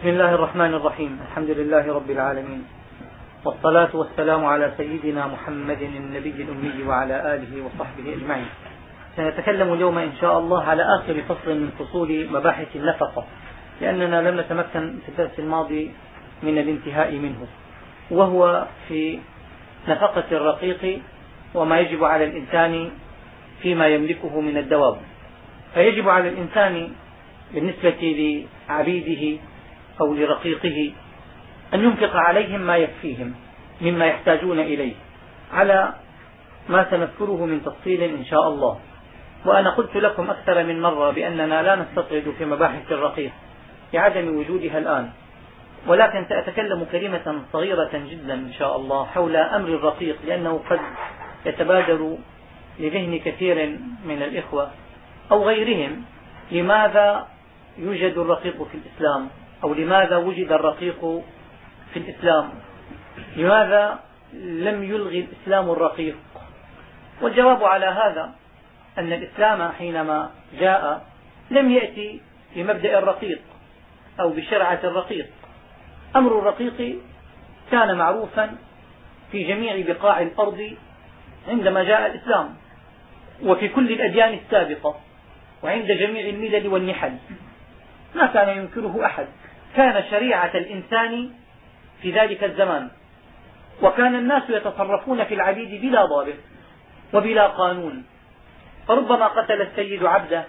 بسم الله الرحمن الرحيم. الحمد لله رب العالمين. والصلاة والسلام على سيدنا محمد النبي الأمي وعلى آله وصحبه أجمعين. سنتكلم اليوم إن شاء الله على آخر فصل من فصول مباحث النفقة لأننا لم نتمكن في الدرس الماضي من الانتهاء منه. وهو في نفقة الرقيق وما يجب على الإنسان فيما يملكه من الدواب. فيجب على الإنسان بالنسبة لعبيده أو لرقيقه أن ينفق عليهم ما يكفيهم مما يحتاجون إليه على ما سنذكره من تفصيل إن شاء الله وأنا قلت لكم أكثر من مرة بأننا لا نستطرد في مباحث الرقيق لعدم وجودها الآن ولكن سأتكلم كلمة صغيرة جدا إن شاء الله حول أمر الرقيق لأنه قد يتبادر لذهن كثير من الإخوة أو غيرهم لماذا يوجد الرقيق في الإسلام أو لماذا وجد الرقيق في الإسلام؟ لماذا لم يلغي الإسلام الرقيق؟ والجواب على هذا أن الإسلام حينما جاء لم يأتي بمبدأ الرقيق أو بشرعة الرقيق. أمر الرقيق كان معروفا في جميع بقاع الأرض عندما جاء الإسلام وفي كل الأديان السابقة وعند جميع الملل والنحل. ما كان ينكره أحد. كان شريعة الإنسان في ذلك الزمان وكان الناس يتصرفون في العبيد بلا ضابط وبلا قانون. فربما قتل السيد عبده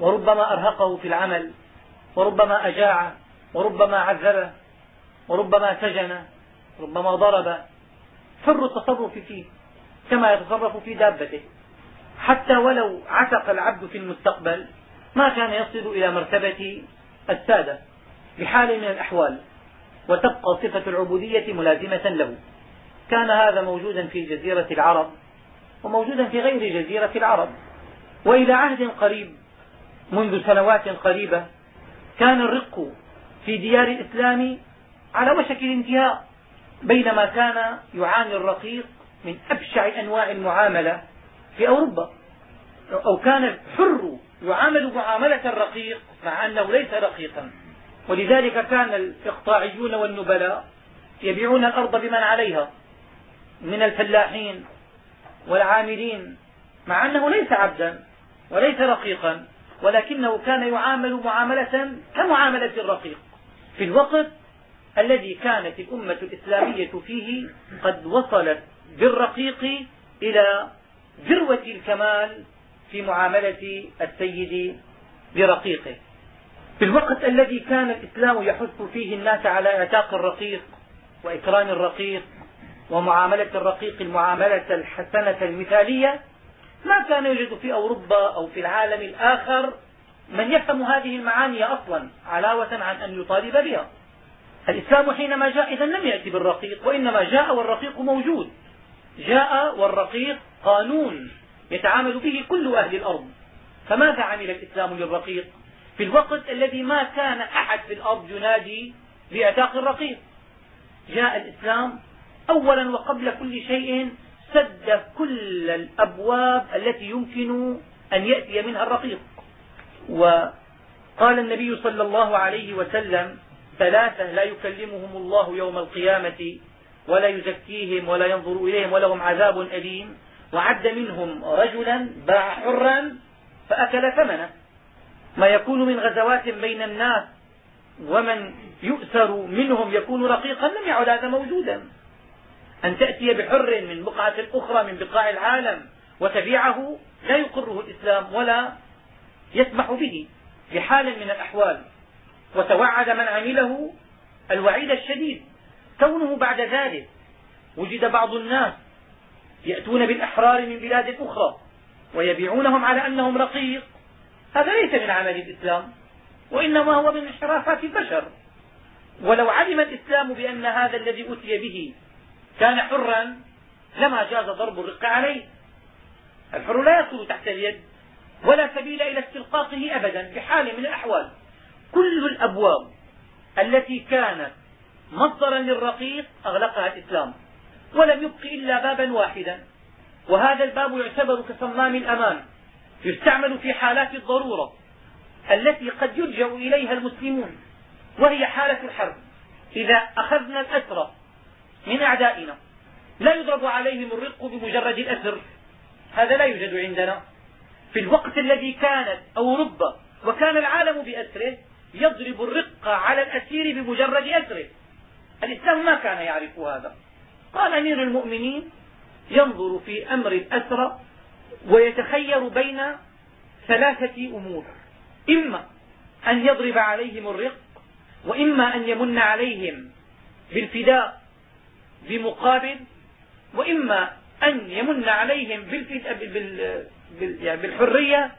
وربما أرهقه في العمل وربما أجاعه وربما عذبه وربما سجن ربما ضرب. حر التصرف فيه كما يتصرف في دابته. حتى ولو عتق العبد في المستقبل ما كان يصل إلى مرتبة السادة. بحال من الأحوال وتبقى صفة العبودية ملازمة له. كان هذا موجودا في جزيرة العرب وموجودا في غير جزيرة العرب. وإلى عهد قريب منذ سنوات قريبة كان الرق في ديار الإسلام على وشك الانتهاء بينما كان يعاني الرقيق من أبشع أنواع المعاملة في أوروبا. أو كان الحر يعامل معاملة الرقيق مع أنه ليس رقيقا. ولذلك كان الإقطاعيون والنبلاء يبيعون الأرض بمن عليها من الفلاحين والعاملين مع أنه ليس عبدا وليس رقيقا ولكنه كان يعامل معاملة كمعاملة الرقيق. في الوقت الذي كانت الأمة الإسلامية فيه قد وصلت بالرقيق إلى ذروة الكمال في معاملة السيد برقيقه. في الوقت الذي كان الإسلام يحث فيه الناس على إعتاق الرقيق وإكرام الرقيق ومعاملة الرقيق المعاملة الحسنة المثالية ما كان يوجد في أوروبا أو في العالم الآخر من يفهم هذه المعاني أصلا علاوة عن أن يطالب بها. الإسلام حينما جاء إذا لم يأتي بالرقيق وإنما جاء والرقيق موجود. جاء والرقيق قانون يتعامل به كل أهل الأرض. فماذا عمل الإسلام للرقيق؟ في الوقت الذي ما كان أحد في الأرض ينادي باعتاق الرقيق. جاء الإسلام أولا وقبل كل شيء سد كل الأبواب التي يمكن أن يأتي منها الرقيق. وقال النبي صلى الله عليه وسلم ثلاثة لا يكلمهم الله يوم القيامة ولا يزكيهم ولا ينظر إليهم ولهم عذاب أليم. وعد منهم رجلا باع حرا فأكل ثمنه. ما يكون من غزوات بين الناس ومن يؤسر منهم يكون رقيقا لم يعد هذا موجودا. أن تأتي بحر من بقعة أخرى من بقاع العالم وتبيعه لا يقره الإسلام ولا يسمح به في حال من الأحوال. وتوعد من عمله الوعيد الشديد. كونه بعد ذلك وجد بعض الناس يأتون بالأحرار من بلاد أخرى ويبيعونهم على أنهم رقيق. هذا ليس من عمل الإسلام وإنما هو من انحرافات البشر ولو علم الإسلام بأن هذا الذي أتي به كان حرا لما جاز ضرب الرق عليه. الحر لا يصل تحت اليد ولا سبيل إلى استلقاقه أبدا بحال من الأحوال. كل الأبواب التي كانت مصدرا للرقيق أغلقها الإسلام ولم يبق إلا بابا واحدا. وهذا الباب يعتبر كصمام الأمان. يستعمل في حالات الضرورة التي قد يلجا إليها المسلمون وهي حالة الحرب. إذا أخذنا الأسرى من أعدائنا لا يضرب عليهم الرق بمجرد الأسر. هذا لا يوجد عندنا. في الوقت الذي كانت أوروبا وكان العالم بأسره يضرب الرق على الأسير بمجرد أسره. الإسلام ما كان يعرف هذا. قال أمير المؤمنين ينظر في أمر الأسرى ويتخير بين ثلاثة أمور. إما أن يضرب عليهم الرق وإما أن يمن عليهم بالفداء بمقابل وإما أن يمن عليهم بالحرية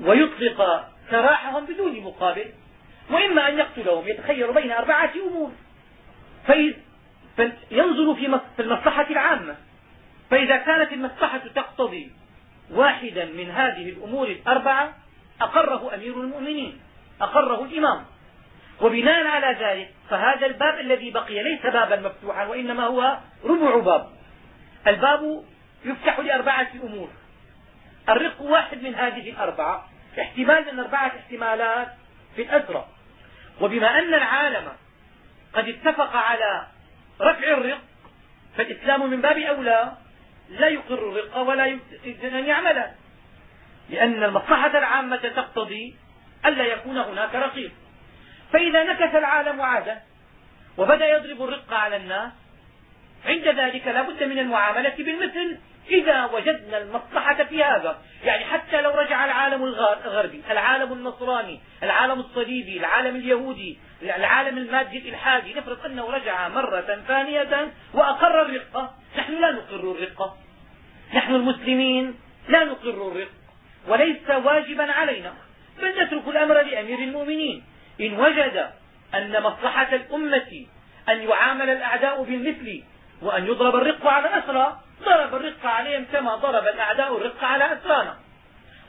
ويطلق سراحهم بدون مقابل وإما أن يقتلهم. يتخير بين أربعة أمور. فينظر في المصلحة العامة. فإذا كانت المصلحة تقتضي واحدا من هذه الأمور الأربعة أقره أمير المؤمنين أقره الإمام. وبناء على ذلك فهذا الباب الذي بقي ليس بابا مفتوحا وإنما هو ربع باب. الباب يفتح لأربعة أمور. الرق واحد من هذه الأربعة احتمال من أربعة احتمالات في الأسرة. وبما أن العالم قد اتفق على رفع الرق فالإسلام من باب أولى. لا يقر الرق ولا يمكن أن يعمله لأن المصلحة العامة تقتضي ألا يكون هناك رقيق فإذا نكث العالم عادة وبدأ يضرب الرق على الناس عند ذلك لا بد من المعاملة بالمثل. إذا وجدنا المصلحة في هذا يعني حتى لو رجع العالم الغربي العالم النصراني العالم الصليبي العالم اليهودي العالم المادي الإلحادي نفرض أنه رجع مرة ثانية وأقر الرقة نحن لا نقر الرقة نحن المسلمين لا نقر الرق. وليس واجبا علينا. بل نترك الأمر لأمير المؤمنين. إن وجد أن مصلحة الأمة أن يعامل الأعداء بالمثل وأن يضرب الرق على الأسرى ضرب الرق عليهم كما ضرب الأعداء الرق على أسرانا.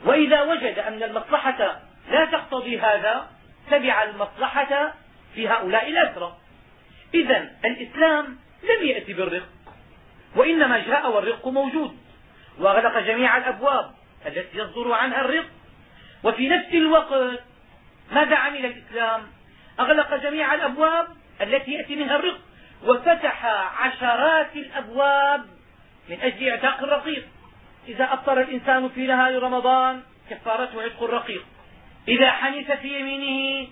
وإذا وجد أن المصلحة لا تقتضي هذا تبع المصلحة في هؤلاء الأسرى. إذا الإسلام لم يأتي بالرق. وإنما جاء والرق موجود وأغلق جميع الأبواب التي يصدر عنها الرق. وفي نفس الوقت ماذا عمل الإسلام أغلق جميع الأبواب التي يأتي منها الرق. وفتح عشرات الأبواب من أجل إعتاق الرقيق. إذا أفطر الإنسان في نهار رمضان كفارته عتق الرقيق. إذا حنث في يمينه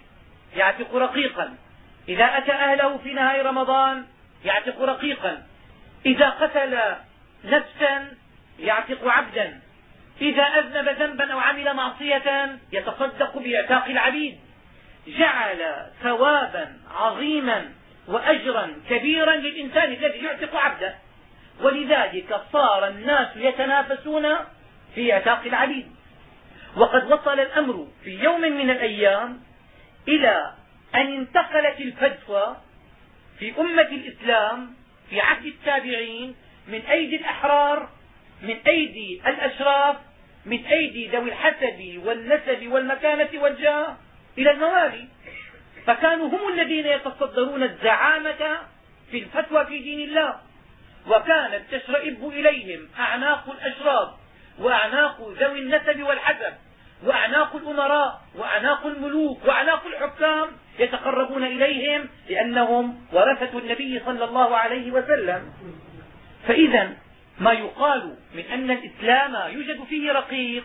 يعتق رقيقا. إذا أتى أهله في نهار رمضان يعتق رقيقا. إذا قتل نفسا يعتق عبدا. إذا أذنب ذنبا أو عمل معصية يتصدق بإعتاق العبيد. جعل ثوابا عظيما وأجرا كبيرا للإنسان الذي يعتق عبده. ولذلك صار الناس يتنافسون في إعتاق العبيد. وقد وصل الأمر في يوم من الأيام إلى أن انتقلت الفتوى في أمة الإسلام في عهد التابعين من أيدي الأحرار من أيدي الأشراف من أيدي ذوي الحسب والنسب والمكانة والجاه إلى الموالي فكانوا هم الذين يتصدرون الزعامة في الفتوى في دين الله. وكانت تشرئب إليهم أعناق الأشراف وأعناق ذوي النسب والحسب. وأعناق الأمراء وأعناق الملوك وأعناق الحكام يتقربون إليهم لأنهم ورثة النبي صلى الله عليه وسلم. فإذا ما يقال من أن الإسلام يوجد فيه رقيق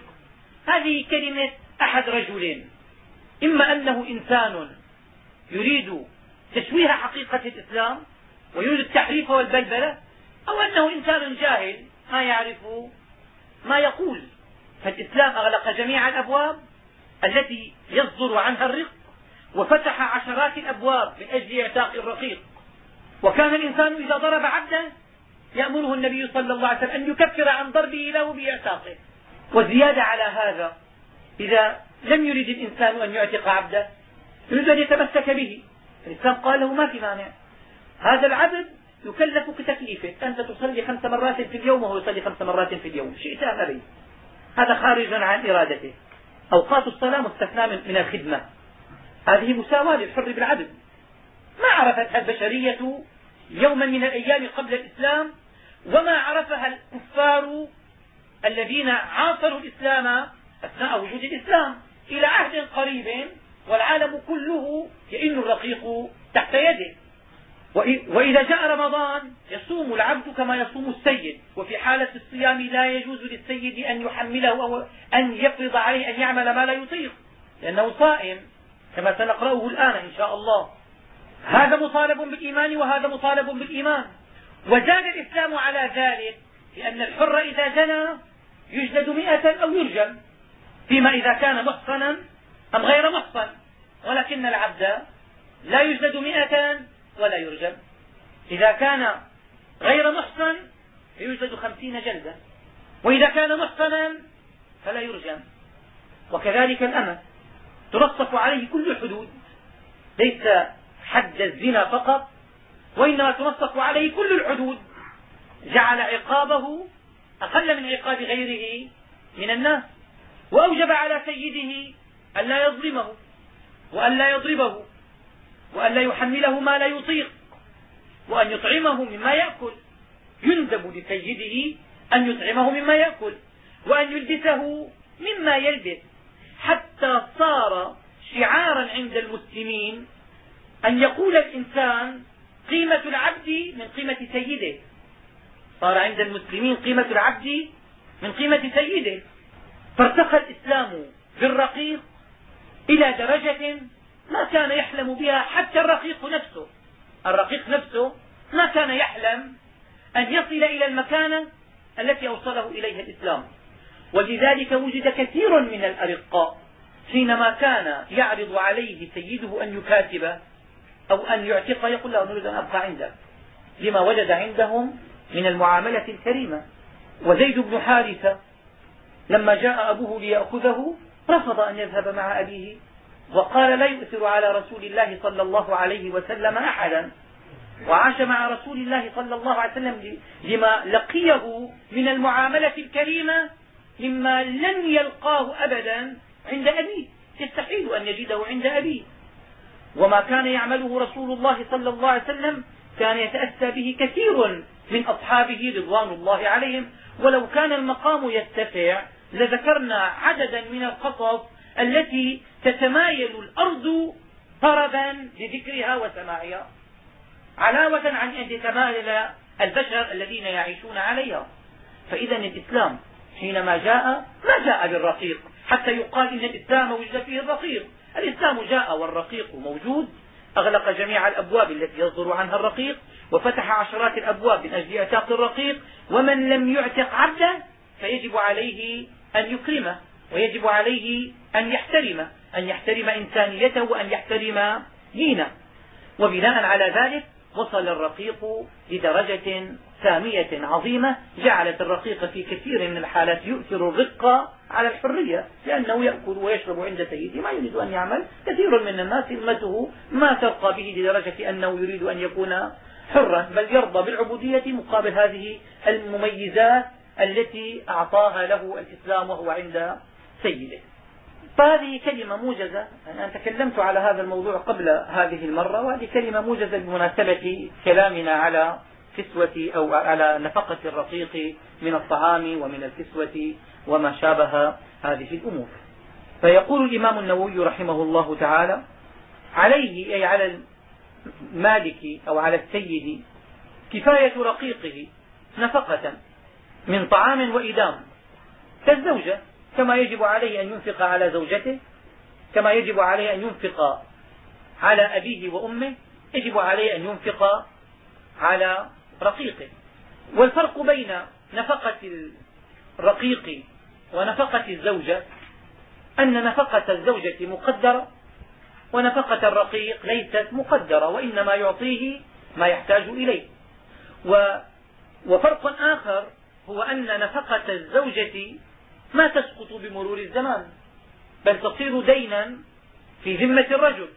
هذه كلمة أحد رجلين إما أنه إنسان يريد تشويه حقيقة الإسلام ويريد التحريف والبلبلة أو أنه إنسان جاهل ما يعرف ما يقول. فالإسلام أغلق جميع الأبواب التي يصدر عنها الرق وفتح عشرات الأبواب من أجل إعتاق الرقيق. وكان الإنسان إذا ضرب عبدا يأمره النبي صلى الله عليه وسلم أن يكفر عن ضربه له بإعتاقه. وزيادة على هذا إذا لم يرد الإنسان أن يعتق عبده يريد أن يتمسك به. الإسلام قال له ما في مانع. هذا العبد يكلف بتكليفه. أنت تصلي خمس مرات في اليوم وهو يصلي خمس مرات في اليوم. شئت أم أبيت؟ هذا خارج عن إرادته. أوقات الصلاة مستثنى من الخدمة. هذه مساواة للحر بالعبد. ما عرفتها البشرية يوما من الأيام قبل الإسلام وما عرفها الكفار الذين عاصروا الإسلام أثناء وجود الإسلام. إلى عهد قريب والعالم كله يئن الرقيق تحت يده. وإذا جاء رمضان يصوم العبد كما يصوم السيد وفي حالة الصيام لا يجوز للسيد أن يحمله أو أن يفرض عليه أن يعمل ما لا يطيق لأنه صائم كما سنقرأه الآن إن شاء الله. هذا مطالب بالإيمان وهذا مطالب بالإيمان. وزاد الإسلام على ذلك لأن الحر إذا زنى يجلد مئة أو يرجم فيما إذا كان محصنا أم غير محصن ولكن العبد لا يجلد مئة ولا يرجم. إذا كان غير محصن فيجلد خمسين جلدة. وإذا كان محصنا فلا يرجم. وكذلك الأمة. ترصف عليه كل الحدود ليس حد الزنا فقط وإنما تنصف عليه كل الحدود. جعل عقابه أقل من عقاب غيره من الناس. وأوجب على سيده أن لا يظلمه وأن لا يضربه. وأن لا يحمله ما لا يطيق وأن يطعمه مما يأكل. يندب لسيده أن يطعمه مما يأكل وأن يلبسه مما يلبس. حتى صار شعارا عند المسلمين أن يقول الإنسان قيمة العبد من قيمة سيده. صار عند المسلمين قيمة العبد من قيمة سيده. فارتقى الإسلام بالرقيق إلى درجة ما كان يحلم بها حتى الرقيق نفسه. الرقيق نفسه ما كان يحلم أن يصل إلى المكانة التي أوصله إليها الإسلام. ولذلك وجد كثير من الأرقاء حينما كان يعرض عليه سيده أن يكاتب أو أن يعتق يقول له نريد أن أبقى عندك لما وجد عندهم من المعاملة الكريمة. وزيد بن حارثة لما جاء أبوه ليأخذه رفض أن يذهب مع أبيه. وقال لا يؤثر على رسول الله صلى الله عليه وسلم أحدا. وعاش مع رسول الله صلى الله عليه وسلم لما لقيه من المعاملة الكريمة مما لن يلقاه أبدا عند أبيه. يستحيل أن يجده عند أبيه. وما كان يعمله رسول الله صلى الله عليه وسلم كان يتأسى به كثير من أصحابه رضوان الله عليهم. ولو كان المقام يتسع لذكرنا عددا من القصص التي تتمايل الأرض طربا لذكرها وسماعها علاوة عن أن يتمايل البشر الذين يعيشون عليها. فإذا الإسلام حينما جاء ما جاء بالرقيق حتى يقال إن الإسلام وجد فيه الرقيق. الإسلام جاء والرقيق موجود أغلق جميع الأبواب التي يصدر عنها الرقيق وفتح عشرات الأبواب من أجل إعتاق الرقيق. ومن لم يعتق عبدا فيجب عليه أن يكرمه. ويجب عليه أن يحترمه أن يحترم إنسانيته وأن يحترم دينه. وبناء على ذلك وصل الرقيق لدرجة سامية عظيمة جعلت الرقيق في كثير من الحالات يؤثر الرق على الحرية لأنه يأكل ويشرب عند سيده ما يريد أن يعمل. كثير من الناس همته ما ترقى به لدرجة أنه يريد أن يكون حرا بل يرضى بالعبودية مقابل هذه المميزات التي أعطاها له الإسلام وهو عند سيدة. فهذه كلمة موجزة. أنا تكلمت على هذا الموضوع قبل هذه المرة وهذه كلمة موجزة بمناسبة كلامنا على كسوة أو على نفقة الرقيق من الطعام ومن الكسوة وما شابه هذه الأمور. فيقول الإمام النووي رحمه الله تعالى عليه أي على المالك أو على السيد كفاية رقيقه نفقة من طعام وإدام. كالزوجة كما يجب عليه أن ينفق على زوجته كما يجب عليه أن ينفق على أبيه وأمه يجب عليه أن ينفق على رقيقه. والفرق بين نفقة الرقيق ونفقة الزوجة أن نفقة الزوجة مقدرة ونفقة الرقيق ليست مقدرة وإنما يعطيه ما يحتاج إليه. وفرق آخر هو أن نفقة الزوجة ما تسقط بمرور الزمان بل تصير دينا في ذمة الرجل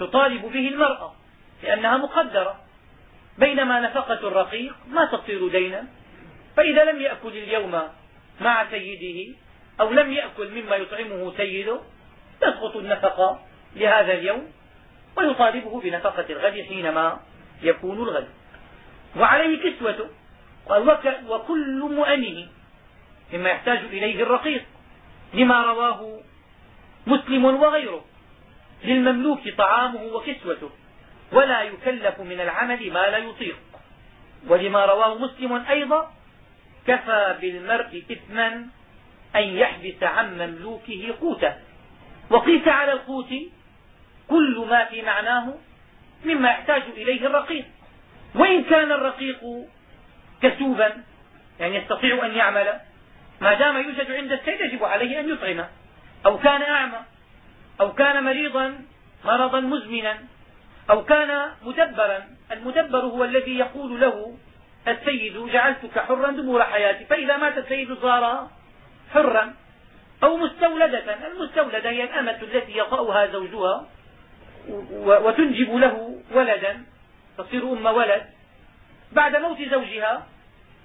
تطالب به المرأة لأنها مقدرة. بينما نفقة الرقيق ما تصير دينا فإذا لم يأكل اليوم مع سيده أو لم يأكل مما يطعمه سيده تسقط النفقة لهذا اليوم ويطالبه بنفقة الغد حينما يكون الغد. وعليه كسوته وكل مؤنه مما يحتاج إليه الرقيق لما رواه مسلم وغيره للمملوك طعامه وكسوته ولا يكلف من العمل ما لا يطيق. ولما رواه مسلم أيضا كفى بالمرء إثما أن يحبس عن مملوكه قوته. وقيس على القوت كل ما في معناه مما يحتاج إليه الرقيق. وإن كان الرقيق كسوبا يعني يستطيع أن يعمل ما دام يوجد عند السيد يجب عليه أن يطعمه أو كان أعمى أو كان مريضا مرضا مزمنا أو كان مدبرا. المدبر هو الذي يقول له السيد جعلتك حرا دبور حياتي. فإذا مات السيد صار حرا أو مستولدة. المستولدة هي الأمة التي يطأها زوجها وتنجب له ولدا. تصير أم ولد. بعد موت زوجها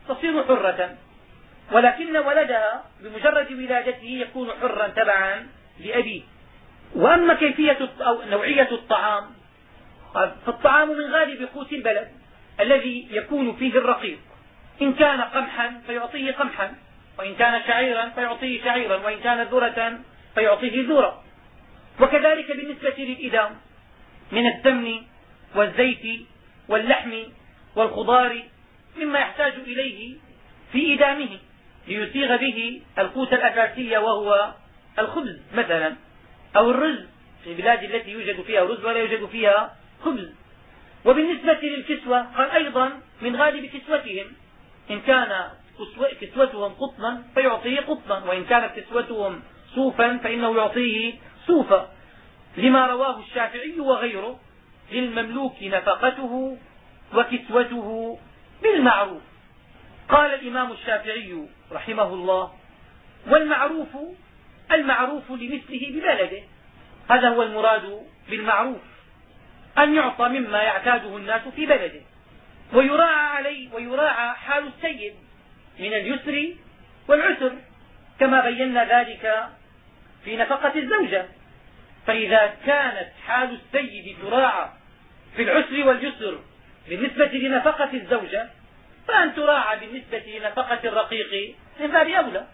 تصير حرة. ولكن ولدها بمجرد ولادته يكون حرا تبعا لأبيه وأما كيفية أو نوعية الطعام فالطعام من غالب قوت البلد الذي يكون فيه الرقيق. إن كان قمحا فيعطيه قمحا وإن كان شعيرا فيعطيه شعيرا وإن كان ذرة فيعطيه ذرة. وكذلك بالنسبة للإدام من السمن والزيت واللحم والخضار مما يحتاج إليه في إدامه. ليسيغ به القوت الأساسي وهو الخبز مثلا أو الرز في البلاد التي يوجد فيها رز ولا يوجد فيها خبز. وبالنسبة للكسوة قال أيضا من غالب كسوتهم إن كان كسوتهم قطنا فيعطيه قطنا وإن كانت كسوتهم صوفا فإنه يعطيه صوفا. لما رواه الشافعي وغيره للمملوك نفقته وكسوته بالمعروف. قال الإمام الشافعي رحمه الله والمعروف المعروف لمثله ببلده. هذا هو المراد بالمعروف أن يعطى مما يعتاده الناس في بلده. ويراعى عليه ويراعى حال السيد من اليسر والعسر كما بينا ذلك في نفقة الزوجة. فإذا كانت حال السيد تراعى في العسر واليسر بالنسبة لنفقة الزوجة فأن تراعى بالنسبة لنفقة الرقيق من باب أولى.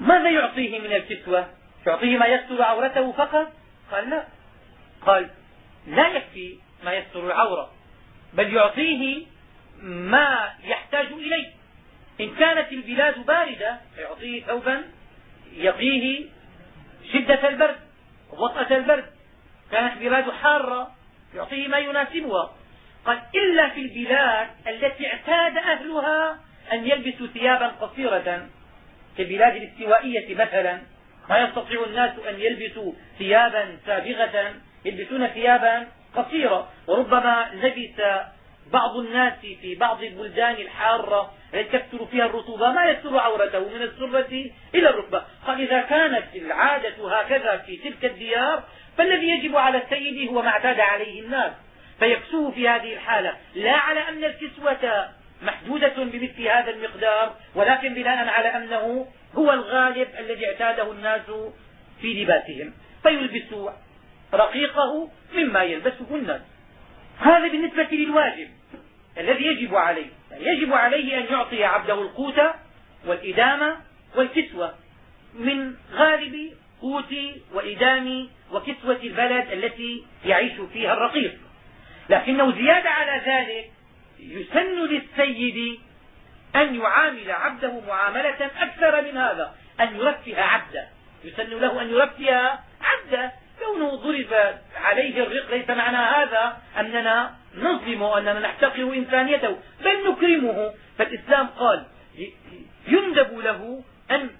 ماذا يعطيه من الكسوة يعطيه ما يستر عورته فقط؟ قال لا. قال لا يكفي ما يستر العورة بل يعطيه ما يحتاج إليه. إن كانت البلاد باردة يعطيه ثوبا يقيه شدة البرد ووطأة البرد. كانت البلاد حارة يعطيه ما يناسبها. قال إلا في البلاد التي اعتاد أهلها أن يلبسوا ثيابا قصيرة كالبلاد الاستوائية مثلا ما يستطيع الناس أن يلبسوا ثيابا سابغة يلبسون ثيابا قصيرة. وربما لبس بعض الناس في بعض البلدان الحارة التي تكثر فيها الرطوبة. ما يستر عورته من السرة إلى الركبة. قال إذا كانت العادة هكذا في تلك الديار فالذي يجب على السيد هو ما اعتاد عليه الناس. فيكسوه في هذه الحالة. لا على أن الكسوة محدودة بمثل هذا المقدار ولكن بناء على أنه هو الغالب الذي اعتاده الناس في لباسهم. فيلبس رقيقه مما يلبسه الناس. هذا بالنسبة للواجب الذي يجب عليه. يعني يجب عليه أن يعطي عبده القوت والإدامة والكسوة من غالب قوت وإدام وكسوة البلد التي يعيش فيها الرقيق. لكنه زيادة على ذلك يسن للسيد أن يعامل عبده معاملة أكثر من هذا أن يرفه عبده. يسن له أن يرفه عبده. كونه ضرب عليه الرق ليس معنى هذا أننا نظلم وأننا نحتقر إنسانيته بل نكرمه. فالإسلام قال يندب له أن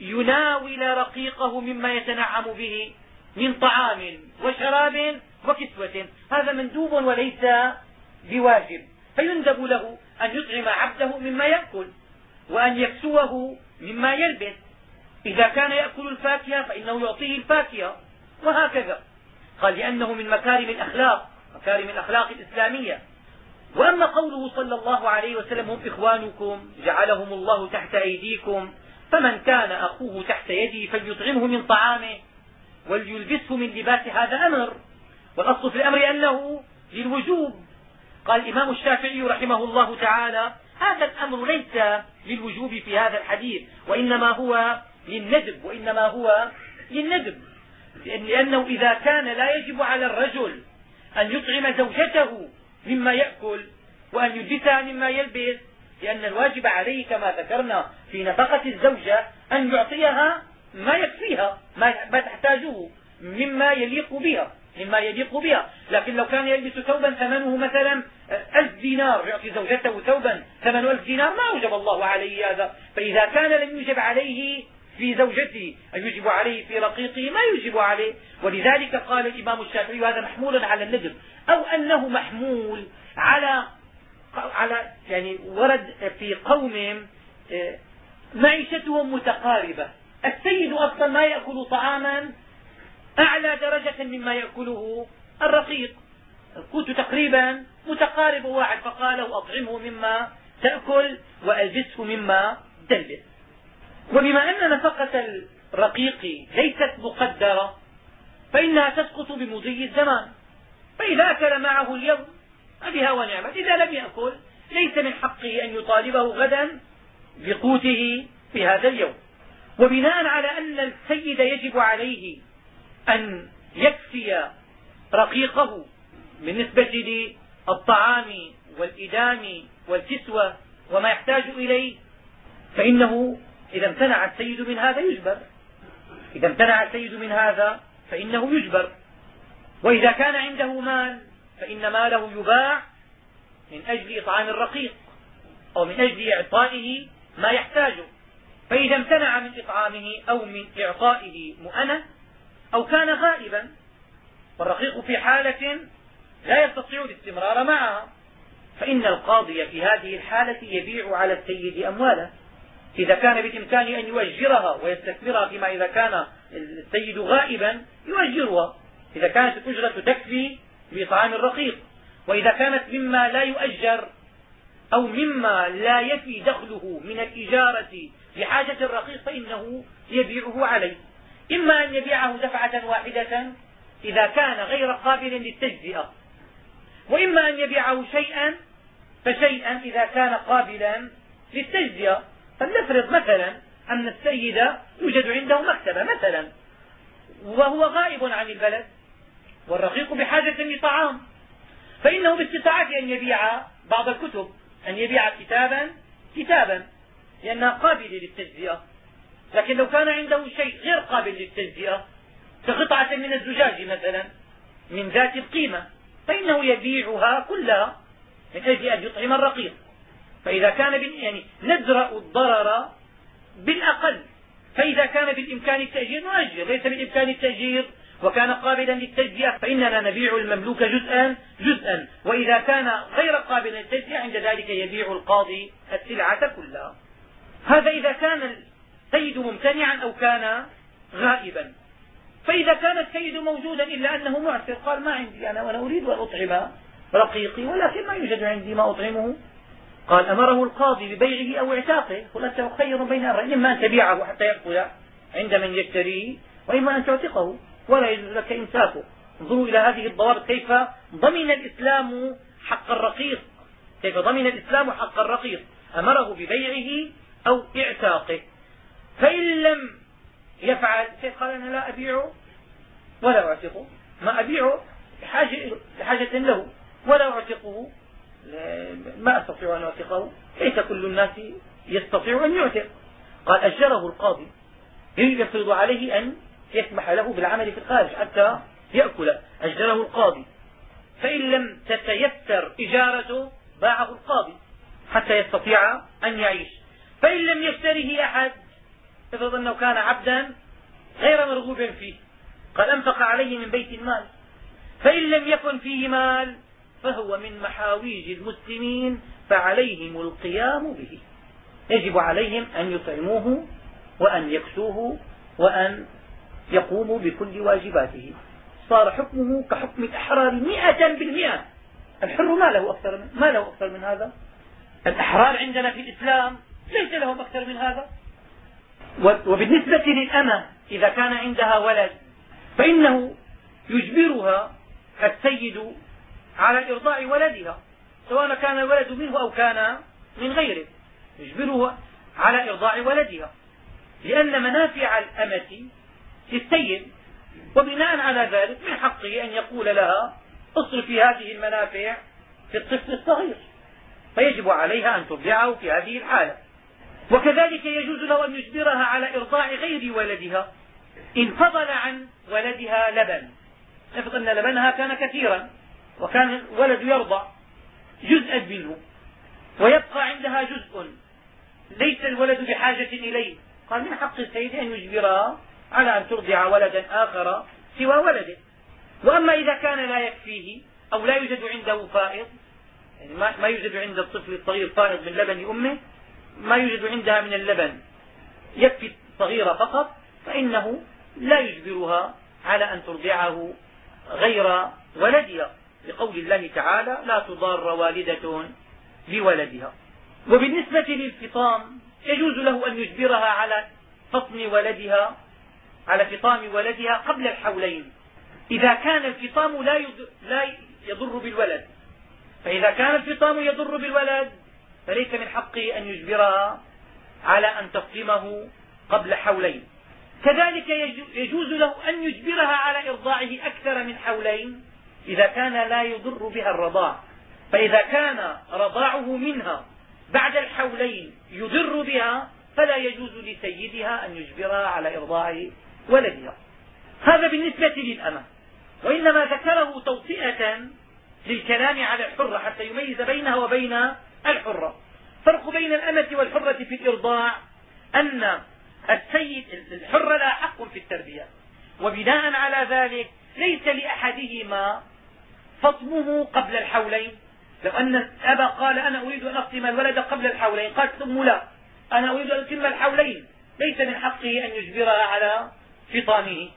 يناول رقيقه مما يتنعم به. من طعام وشراب وكسوة. هذا مندوب وليس بواجب. فيندب له أن يطعم عبده مما يأكل وأن يكسوه مما يلبس. إذا كان يأكل الفاكهة فإنه يعطيه الفاكهة. وهكذا. قال لأنه من مكارم الأخلاق مكارم الأخلاق الإسلامية. وأما قوله صلى الله عليه وسلم هم إخوانكم جعلهم الله تحت أيديكم فمن كان أخوه تحت يده فليطعمه من طعامه. وليلبسه من لباس هذا أمر. والأصل في الأمر أنه للوجوب. قال الإمام الشافعي رحمه الله تعالى هذا الأمر ليس للوجوب في هذا الحديث وإنما هو للندب وإنما هو للندب. لأنه إذا كان لا يجب على الرجل أن يطعم زوجته مما يأكل وأن يلبسها مما يلبس لأن الواجب عليه كما ذكرنا في نفقة الزوجة أن يعطيها ما يكفيها ما تحتاجه مما يليق بها مما يليق بها. لكن لو كان يلبس ثوبا ثمنه مثلا ألف دينار يعطي زوجته ثوبا ثمن ألف دينار ما أوجب الله عليه هذا. فإذا كان لم يوجب عليه في زوجته أن يجب عليه في رقيقه ما يجب عليه. ولذلك قال الإمام الشافعي هذا محمول على الندب. أو أنه محمول على على يعني ورد في قوم آه، معيشتهم متقاربة. السيد أصلا ما يأكل طعاما أعلى درجة مما يأكله الرقيق. القوت تقريبا متقارب واحد فقال أطعمه مما تأكل وألبسه مما تلبس. وبما أن نفقة الرقيق ليست مقدرة فإنها تسقط بمضي الزمان. فإذا أكل معه اليوم فبها ونعمت. إذا لم يأكل ليس من حقه أن يطالبه غدا بقوته في هذا اليوم. وبناء على أن السيد يجب عليه أن يكفي رقيقه بالنسبة للطعام والإدام والكسوة وما يحتاج إليه فإنه إذا امتنع السيد من هذا يجبر. إذا امتنع السيد من هذا فإنه يجبر. وإذا كان عنده مال فإن ماله يباع من أجل إطعام الرقيق أو من أجل إعطائه ما يحتاجه. فإذا امتنع من إطعامه أو من إعطائه مؤنة أو كان غائبا والرقيق في حالة لا يستطيع الاستمرار معها فإن القاضي في هذه الحالة يبيع على السيد أمواله. إذا كان بالإمكان أن يؤجرها ويستثمرها فيما إذا كان السيد غائبا يؤجرها. إذا كانت الأجرة تكفي بإطعام الرقيق. وإذا كانت مما لا يؤجر أو مما لا يفي دخله من الإجارة لحاجة الرقيق فإنه يبيعه عليه. إما أن يبيعه دفعة واحدة إذا كان غير قابل للتجزئة. وإما أن يبيعه شيئا فشيئا إذا كان قابلا للتجزئة. فلنفرض مثلا أن السيد يوجد عنده مكتبة مثلا وهو غائب عن البلد والرقيق بحاجة لطعام. فإنه باستطاعته أن يبيع بعض الكتب أن يبيع كتابا كتابا. لأنها قابلة للتجزئة. لكن لو كان عنده شيء غير قابل للتجزئة كقطعة من الزجاج مثلا من ذات القيمة فإنه يبيعها كلها من أجل أن يطعم الرقيق. فإذا كان يعني ندرأ الضرر بالأقل. فإذا كان بالإمكان التأجير نؤجر. ليس بالإمكان التأجير. وكان قابلا للتجزئة فإننا نبيع المملوك جزءا جزءا. وإذا كان غير قابلا للتجزئة عند ذلك يبيع القاضي السلعة كلها. هذا إذا كان السيد ممتنعا أو كان غائبا. فإذا كان السيد موجودا إلا أنه معسر قال ما عندي أنا وأنا أريد أن أطعم رقيقي ولكن ما يوجد عندي ما أطعمه. قال أمره القاضي ببيعه أو اعتاقه. قل أنت خير بين أمرين إما أن تبيعه حتى يأكل عند من يشتريه وإما أن تعتقه. ولا يجوز لك إمساكه. انظروا إلى هذه الضوابط كيف ضمن الإسلام حق الرقيق. كيف ضمن الإسلام حق الرقيق. أمره ببيعه أو اعتاقه. فإن لم يفعل كيف قال أنا لا أبيعه ولا أعتقه. ما أبيعه بحاجة, بحاجة له ولا أعتقه. ما أستطيع أن أعتقه. ليس كل الناس يستطيع أن يعتق. قال أجره القاضي. يفرض عليه أن يسمح له بالعمل في الخارج حتى يأكل. أجره القاضي. فإن لم تتيسر إجارته باعه القاضي حتى يستطيع أن يعيش. فإن لم يشتره أحد افرض أنه كان عبدا غير مرغوب فيه قد أنفق عليه من بيت المال. فإن لم يكن فيه مال فهو من محاويج المسلمين فعليهم القيام به. يجب عليهم أن يطعموه وأن يكسوه وأن يقوموا بكل واجباته صار حكمه كحكم الأحرار مئة بالمئة. الحر ما له أكثر من, ما له أكثر من هذا. الأحرار عندنا في الإسلام ليس لهم أكثر من هذا. وبالنسبة للأمة إذا كان عندها ولد فإنه يجبرها السيد على إرضاء ولدها سواء كان الولد منه أو كان من غيره. يجبرها على إرضاء ولدها. لأن منافع الأمة للسيد وبناء على ذلك من حقه أن يقول لها اصرفي هذه المنافع في الطفل الصغير. فيجب عليها أن ترضعه في هذه الحالة. وكذلك يجوز له أن يجبرها على إرضاع غير ولدها إن فضل عن ولدها لبن. نفرض أن لبنها كان كثيرا وكان الولد يرضع جزءا منه ويبقى عندها جزء. ليس الولد بحاجة إليه. قال من حق السيد أن يجبرها على أن ترضع ولدا آخر سوى ولده. وأما إذا كان لا يكفيه أو لا يوجد عنده فائض يعني ما يوجد عند الطفل الصغير فائض من لبن أمه ما يوجد عندها من اللبن يكفي الصغير فقط فإنه لا يجبرها على أن ترضعه غير ولدها. لقول الله تعالى لا تضار والدة بولدها وبالنسبة للفطام يجوز له أن يجبرها على فطم ولدها على فطام ولدها قبل الحولين. إذا كان الفطام لا يضر بالولد. فإذا كان الفطام يضر بالولد فليس من حقه أن يجبرها على أن تفطمه قبل حولين. كذلك يجوز له أن يجبرها على إرضاعه أكثر من حولين إذا كان لا يضر بها الرضاع. فإذا كان رضاعه منها بعد الحولين يضر بها فلا يجوز لسيدها أن يجبرها على إرضاع ولدها. هذا بالنسبة للأمة. وإنما ذكره توطئة للكلام على الحرة حتى يميز بينها وبين الحرة. فرق بين الأمة والحرة في الإرضاع أن السيد الحرة لا حق في التربية. وبناء على ذلك ليس لأحدهما فطمه قبل الحولين. لو أن الأب قال أنا أريد أن أفطم الولد قبل الحولين قالت ثم لا. أنا أريد أن أتم الحولين. ليس من حقه أن يجبرها على فطامه.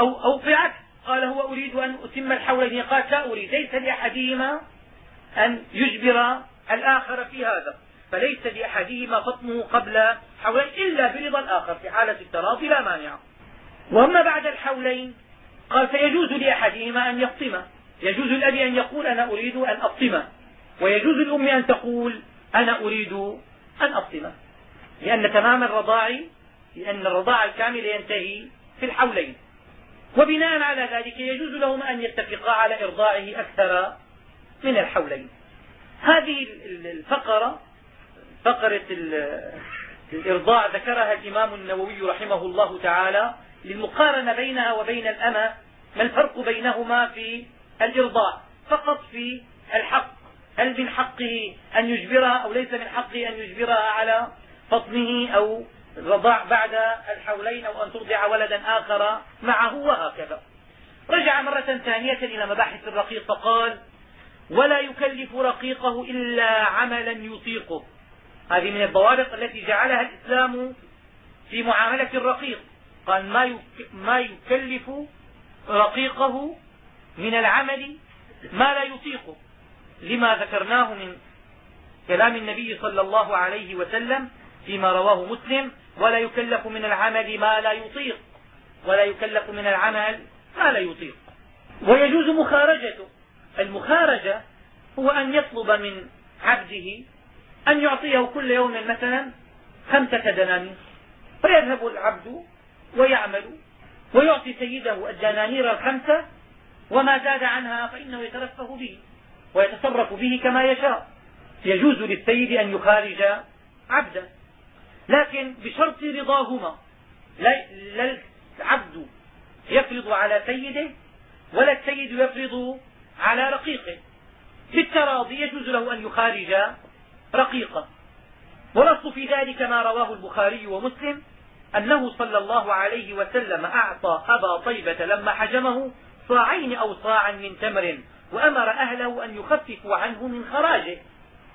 أو, أو بالعكس قال هو أريد أن أتم الحولين قالت لا أريد. ليس لأحدهما أن يجبر الآخر في هذا فليس لأحدهما فطمه قبل حولين إلا برضا الآخر في حالة التراضي لا مانع. وأما بعد الحولين قال فيجوز لأحدهما أن يفطمه يجوز الأب أن يقول أنا أريد أن أفطمه ويجوز الأم أن تقول أنا أريد أن أفطمه لأن تمام الرضاع لأن الرضاع الكامل ينتهي في الحولين. وبناء على ذلك يجوز لهما أن يتفقا على إرضاعه أكثر من الحولين. هذه الفقرة فقرة الإرضاع ذكرها الإمام النووي رحمه الله تعالى للمقارنة بينها وبين الأمة ما الفرق بينهما في الإرضاع فقط في الحق. هل من حقه أن يجبرها أو ليس من حقه أن يجبرها على فطمه أو الرضاع بعد الحولين أو أن ترضع ولدا آخر معه وهكذا. رجع مرة ثانية إلى مباحث الرقيق فقال ولا يكلف رقيقه إلا عملا يطيقه. هذه من الضوابط التي جعلها الإسلام في معاملة الرقيق. قال ما يكلف رقيقه من العمل ما لا يطيقه. لما ذكرناه من كلام النبي صلى الله عليه وسلم فيما رواه مسلم ولا يكلف من العمل ما لا يطيق. ولا يكلف من العمل ما لا يطيق. ويجوز مخارجته. المخارجة هو أن يطلب من عبده أن يعطيه كل يوم مثلا خمسة دنانير. فيذهب العبد ويعمل ويعطي سيده الدنانير الخمسة وما زاد عنها فإنه يترفه به ويتصرف به كما يشاء. يجوز للسيد أن يخارج عبدا لكن بشرط رضاهما. لا العبد يفرض على سيده ولا السيد يفرض على رقيقه بالتراضي يجوز له أن يخارج رقيقه ونص في ذلك ما رواه البخاري ومسلم أنه صلى الله عليه وسلم أعطى أبا طيبة لما حجمه صاعين أو صاعا من تمر وأمر أهله أن يخففوا عنه من خراجه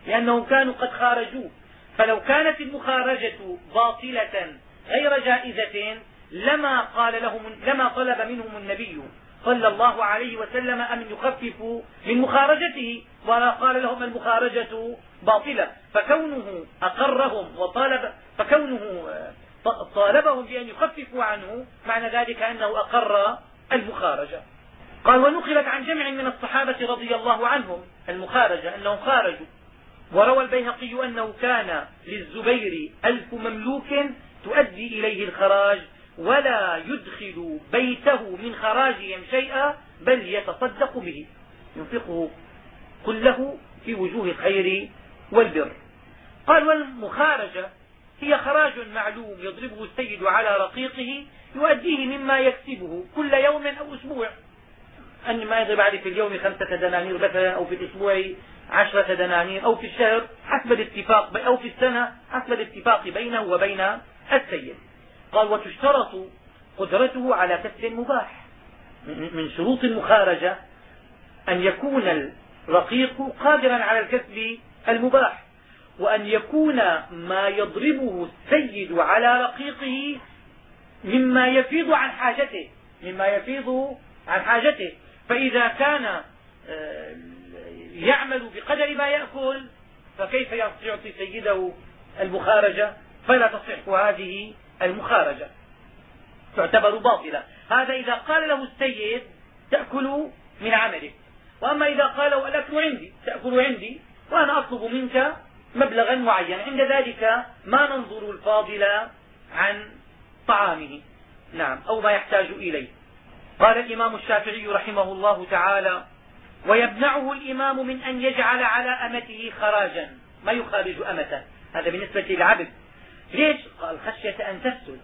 لأنهم كانوا قد خارجوه. فلو كانت المخارجة باطلة غير جائزة لما قال لهم لما طلب منهم النبي صلى الله عليه وسلم أن يخففوا من مخارجته ولا قال لهم المخارجة باطلة. فكونه أقرهم وطالب فكونه طالبهم بأن يخففوا عنه معنى ذلك أنه أقر المخارجة. قال ونقلت عن جمع من الصحابة رضي الله عنهم المخارجة أنهم خارجوا. وروى البيهقي أنه كان للزبير ألف مملوك تؤدي إليه الخراج. ولا يدخل بيته من خراجهم شيئا بل يتصدق به ينفقه كله في وجوه الخير والبر. قال والمخارجة هي خراج معلوم يضربه السيد على رقيقه يؤديه مما يكسبه كل يوم أو أسبوع. أن ما يضرب عليه في اليوم خمسة دنانير مثلا أو في الأسبوع عشرة دنانير أو في الشهر حسب الاتفاق أو في السنة حسب الاتفاق بينه وبين السيد. قال وتشترط قدرته على كسب مباح. من شروط المخارجة أن يكون الرقيق قادرا على الكسب المباح وأن يكون ما يضربه السيد على رقيقه مما يفيض عن حاجته مما يفيض عن حاجته. فإذا كان آه، يعمل بقدر ما يأكل فكيف يعطي سيده المخارجة؟ فلا تصح هذه المخارجة. تعتبر باطلة. هذا إذا قال له السيد تأكل من عملك وأما إذا قال الأكل عندي؟ تأكل عندي. وأنا أطلب منك مبلغا معينا. عند ذلك ما ننظر الفاضل عن طعامه. نعم أو ما يحتاج إليه. قال الإمام الشافعي رحمه الله تعالى ويمنعه الإمام من أن يجعل على أمته خراجا. ما يخارج أمته. هذا بالنسبة للعبد. ليش؟ قال خشية أن تفسد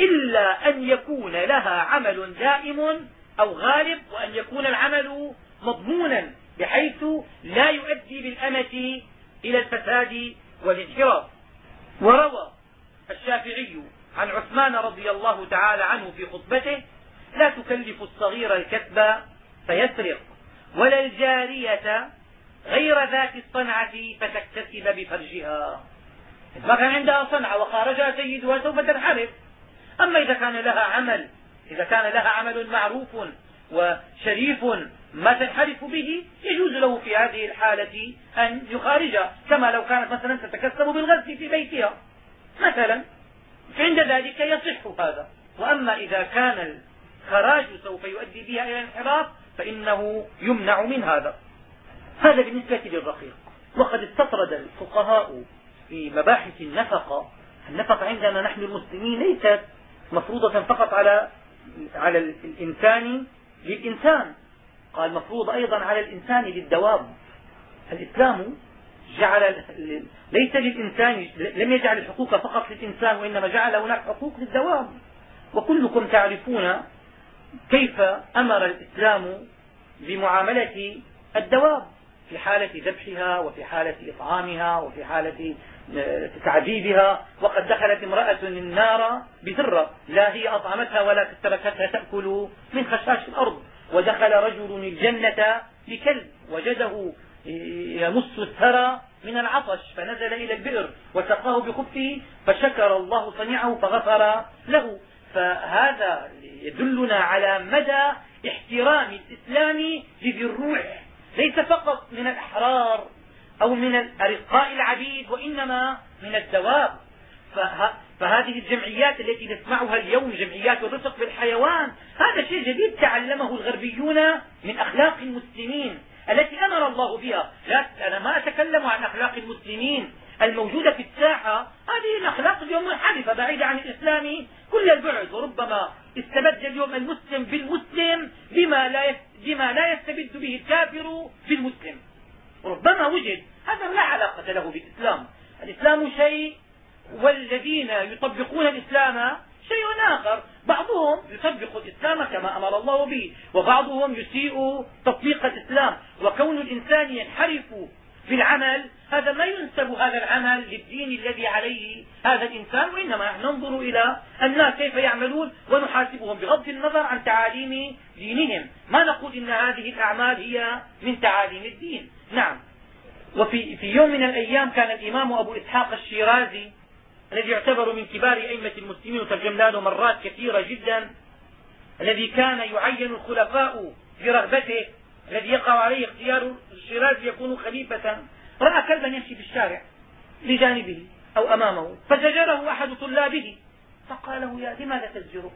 إلا أن يكون لها عمل دائم أو غالب وأن يكون العمل مضمونا بحيث لا يؤدي بالأمة إلى الفساد والانحراف. وروى الشافعي عن عثمان رضي الله تعالى عنه في خطبته لا تكلف الصغير الكسب فيسرق ولا الجارية غير ذات الصنعة فتكتسب بفرجها. ما كان عندها صنعة وخارجها سيدها سوف تنحرف أما إذا كان لها عمل إذا كان لها عمل معروف وشريف ما تنحرف به يجوز له في هذه الحالة أن يخارجها كما لو كانت مثلا تتكسب بالغسل في بيتها. مثلا عند ذلك يصح هذا. وأما إذا كان الخراج سوف يؤدي بها إلى الانحراف فإنه يمنع من هذا. هذا بالنسبة للرقيق. وقد استطرد الفقهاء في مباحث النفقة. النفقة عندنا نحن المسلمين ليست مفروضة فقط على على الإنسان للإنسان. قال مفروض أيضا على الإنسان للدواب الإسلام جعل ليس للإنسان لم يجعل الحقوق فقط للإنسان وإنما جعل هناك حقوق للدواب وكلكم تعرفون كيف أمر الإسلام بمعاملة الدواب في حالة ذبحها وفي حالة إطعامها وفي حالة تعذيبها وقد دخلت امرأة النار بذرة لا هي أطعمتها ولا تركتها تأكل من خشاش الأرض. ودخل رجل الجنة بكلب وجده يمص الثرى من العطش فنزل إلى البئر وسقاه بخبه فشكر الله صنيعه فغفر له. فهذا يدلنا على مدى احترام الإسلام لذي الروح ليس فقط من الأحرار أو من أرقاء العبيد وإنما من الدواب. فهذه الجمعيات التي نسمعها اليوم جمعيات الرفق بالحيوان هذا شيء جديد تعلمه الغربيون من أخلاق المسلمين التي أمر الله بها. لا أنا ما أتكلم عن أخلاق المسلمين الموجودة في الساحة هذه الأخلاق اليوم منحرفة بعيدة عن الإسلام كل البعد. وربما استبد اليوم المسلم بالمسلم بما لا بما لا يستبد به الكافر بالمسلم. ربما وجد. هذا لا علاقة له بالإسلام. الإسلام شيء والذين يطبقون الإسلام شيء آخر. بعضهم يطبق الإسلام كما أمر الله به وبعضهم يسيء تطبيق الإسلام. وكون الإنسان ينحرف في العمل هذا ما ينسب هذا العمل للدين الذي عليه هذا الإنسان وإنما نحن ننظر إلى الناس كيف يعملون ونحاسبهم بغض النظر عن تعاليم دينهم. ما نقول إن هذه الأعمال هي من تعاليم الدين. نعم. وفي في يوم من الأيام كان الإمام أبو إسحاق الشيرازي الذي يعتبر من كبار أئمة المسلمين وترجمنا له مرات كثيرة جدا الذي كان يعين الخلفاء برغبته الذي يقع عليه اختيار الشيرازي يكون خليفة رأى كلبا يمشي في الشارع بجانبه أو أمامه فزجره أحد طلابه فقال له يا لماذا تزجره؟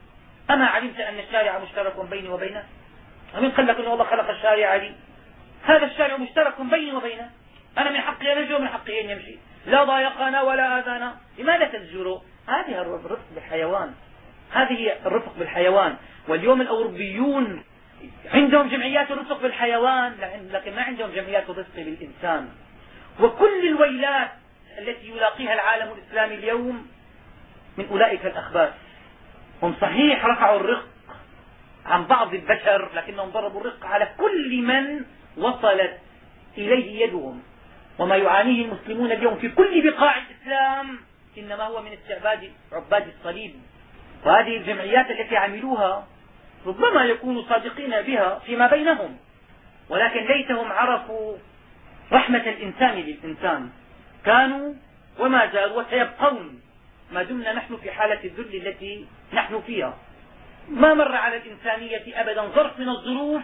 أما علمت أن الشارع مشترك بيني وبينه؟ ومن قال لك أن الله خلق الشارع لي. هذا الشارع مشترك بيني وبينه. أنا من حقي أن أمشي ومن حقي أن يمشي. لا ضايقنا ولا آذانا. لماذا تزجره هذه الرفق بالحيوان. هذه الرفق بالحيوان. واليوم الأوروبيون عندهم جمعيات الرفق بالحيوان. لكن ما عندهم جمعيات الرفق بالإنسان. وكل الويلات التي يلاقيها العالم الإسلامي اليوم من أولئك الأخبار. هم صحيح رفعوا الرق عن بعض البشر لكنهم ضربوا الرق على كل من وصلت إليه يدهم. وما يعانيه المسلمون اليوم في كل بقاع الإسلام إنما هو من استعباد عباد الصليب. وهذه الجمعيات التي عملوها ربما يكونوا صادقين بها فيما بينهم. ولكن ليتهم عرفوا رحمة الإنسان للإنسان. كانوا وما زالوا وسيبقون ما دمنا نحن في حالة الذل التي نحن فيها. ما مر على الإنسانية أبدا ظرف من الظروف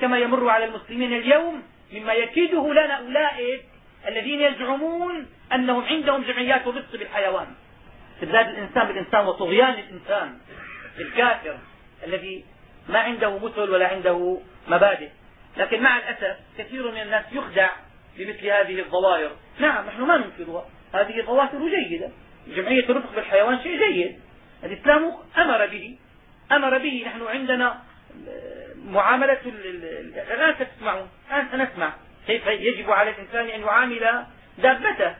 كما يمر على المسلمين اليوم مما يكيده لنا أولئك الذين يزعمون أنهم عندهم جمعيات رفق بالحيوان. استبداد الإنسان بالإنسان وطغيان الإنسان الكافر الذي ما عنده مثل ولا عنده مبادئ. لكن مع الأسف كثير من الناس يخدع بمثل هذه الظواهر. نعم نحن ما ننكرها هذه ظواهر جيدة. جمعية الرفق بالحيوان شيء جيد. الإسلام أمر به أمر به. نحن عندنا معاملة الآن ستسمعون الآن سنسمع كيف يجب على الإنسان أن يعامل دابته؟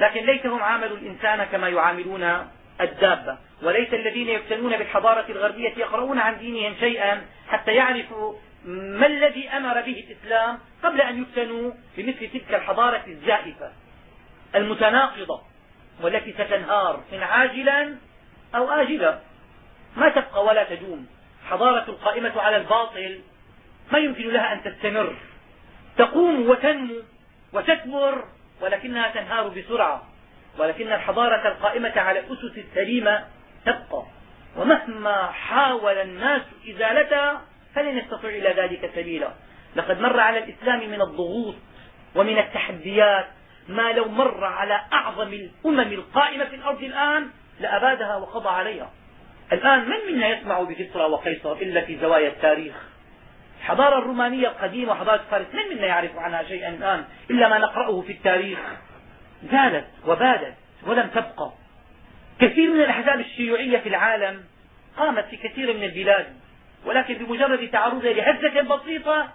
لكن ليتهم عاملوا الإنسان كما يعاملون الدابة. وليس الذين يفتنون بالحضارة الغربية يقرؤون عن دينهم شيئا حتى يعرفوا ما الذي أمر به الإسلام قبل أن يفتنوا بمثل تلك الحضارة الزائفة المتناقضة والتي ستنهار إن عاجلا أو آجلا. ما تبقى ولا تدوم. حضارة القائمة على الباطل ما يمكن لها أن تستمر. تقوم وتنمو وتكبر ولكنها تنهار بسرعة. ولكن الحضارة القائمة على الأسس السليمة تبقى. ومهما حاول الناس إزالتها فلن يستطيع إلى ذلك سبيلا. لقد مر على الإسلام من الضغوط ومن التحديات. ما لو مر على أعظم الأمم القائمة في الأرض الآن لأبادها وقضى عليها. الآن من منا يسمع بكسرى وقيصر إلا في زوايا التاريخ؟ الحضارة الرومانية القديمة وحضارة فارس من منا يعرف عنها شيئا الآن إلا ما نقرأه في التاريخ؟ زالت وبادت ولم تبقى كثير من الأحزاب الشيوعية في العالم قامت في كثير من البلاد ولكن بمجرد تعرضها لهزة بسيطة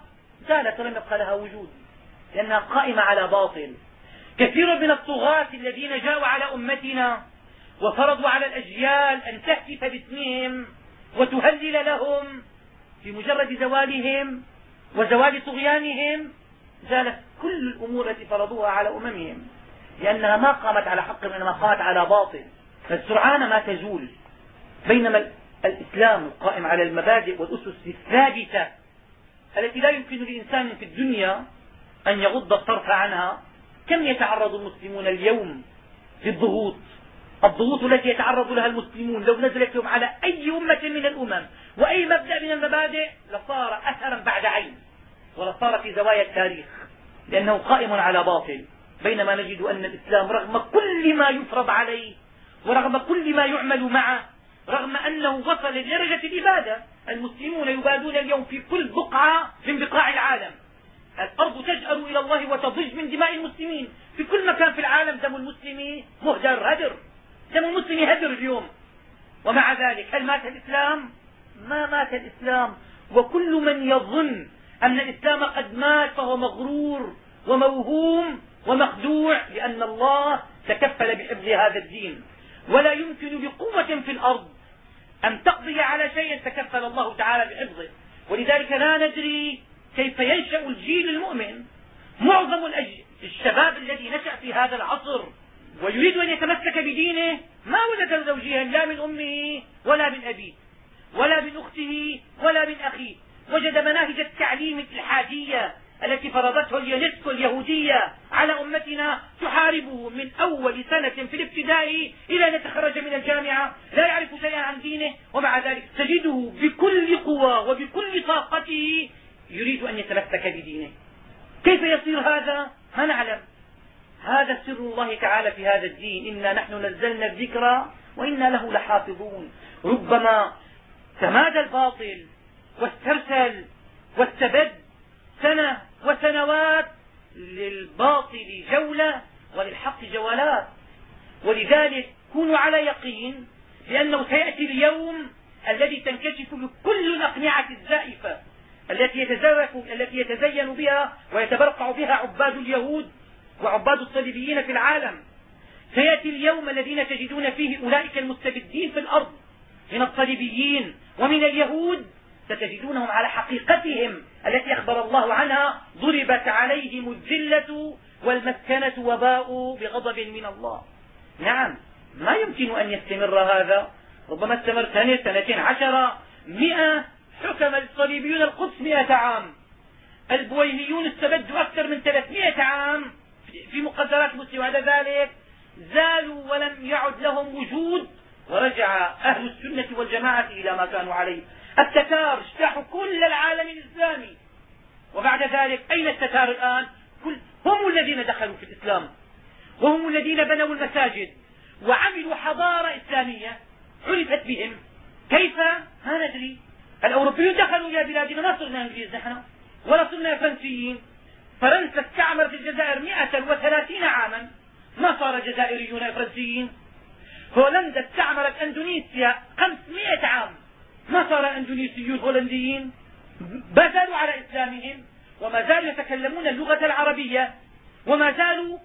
زالت ولم يبقى لها وجود لأنها قائمة على باطل. كثير من الطغاة الذين جاءوا على أمتنا وفرضوا على الأجيال أن تهتف باسمهم وتهلل لهم بمجرد زوالهم وزوال طغيانهم. زالت كل الأمور التي فرضوها على أممهم لأنها ما قامت على حق وإنما قامت على باطل. فسرعان ما تزول بينما الإسلام القائم على المبادئ والأسس الثابتة التي لا يمكن لإنسان في الدنيا أن يغض الطرف عنها كم يتعرض المسلمون اليوم للضغوط؟ الضغوط التي يتعرض لها المسلمون لو نزلت يوم على أي أمة من الأمم وأي مبدأ من المبادئ لصار أثرا بعد عين ولصار في زوايا التاريخ لأنه قائم على باطل. بينما نجد أن الإسلام رغم كل ما يفرض عليه ورغم كل ما يعمل معه رغم أنه وصل لدرجة الإبادة المسلمون يبادون اليوم في كل بقعة من بقاع العالم. الأرض تجأر إلى الله وتضج من دماء المسلمين. في كل مكان في العالم دم المسلم مهدر هدر دم المسلم هدر اليوم. ومع ذلك هل مات الإسلام؟ ما مات الإسلام. وكل من يظن أن الإسلام قد مات فهو مغرور وموهوم ومخدوع لأن الله تكفل بحفظ هذا الدين. ولا يمكن بقوة في الأرض أن تقضي على شيء تكفل الله تعالى بحفظه. ولذلك لا ندري كيف ينشأ الجيل المؤمن. معظم الشباب الذي نشأ في هذا العصر ويريد أن يتمسك بدينه ما وجد زوجيا لا من أمه ولا من أبيه ولا من أخته ولا من أخيه. وجد مناهج التعليم الإلحادية التي فرضته اليونسكو اليهودية على أمتنا تحاربه من أول سنة في الابتداء إلى أن يتخرج من الجامعة لا يعرف شيئا عن دينه ومع ذلك تجده بكل قوى وبكل طاقته يريد أن يتمسك بدينه. كيف يصير هذا؟ ما نعلم. هذا سر الله تعالى في هذا الدين. إنا نحن نزلنا الذكر وإنا له لحافظون. ربما تمادى الباطل واسترسل واستبد سنة وسنوات للباطل جولة وللحق جولات ولذلك كونوا على يقين لأنه سيأتي اليوم الذي تنكشف كل الأقنعة الزائفة التي التي يتزين بها ويتبرقع بها عباد اليهود. وعباد الصليبيين في العالم. سيأتي اليوم الذين تجدون فيه أولئك المستبدين في الأرض. من الصليبيين ومن اليهود ستجدونهم على حقيقتهم. التي أخبر الله عنها ضربت عليهم الذلة والمسكنة وباءوا بغضب من الله. نعم ما يمكن أن يستمر هذا؟ ربما استمر سنة سنتين عشرة مئة حكم الصليبيون القدس مئة عام. البويهيون استبدوا أكثر من ثلاثمائة عام. في مقدرات مسلم وبعد ذلك زالوا ولم يعد لهم وجود ورجع أهل السنة والجماعة إلى ما كانوا عليه. التتار اجتاحوا كل العالم الإسلامي. وبعد ذلك أين التتار الآن؟ كل هم الذين دخلوا في الإسلام. وهم الذين بنوا المساجد. وعملوا حضارة إسلامية عرفت بهم. كيف؟ ما ندري. الأوروبيون دخلوا إلى بلادنا ما صرنا انجليز نحن ولا صرنا فرنسيين فرنسا استعمرت الجزائر مئة وثلاثين عاما. ما صار جزائريون فرنسيين؟ هولندا استعمرت إندونيسيا خمسمائة عام. ما صار إندونيسيون هولنديين؟ ما زالوا على إسلامهم وما زالوا يتكلمون اللغة العربية وما زالوا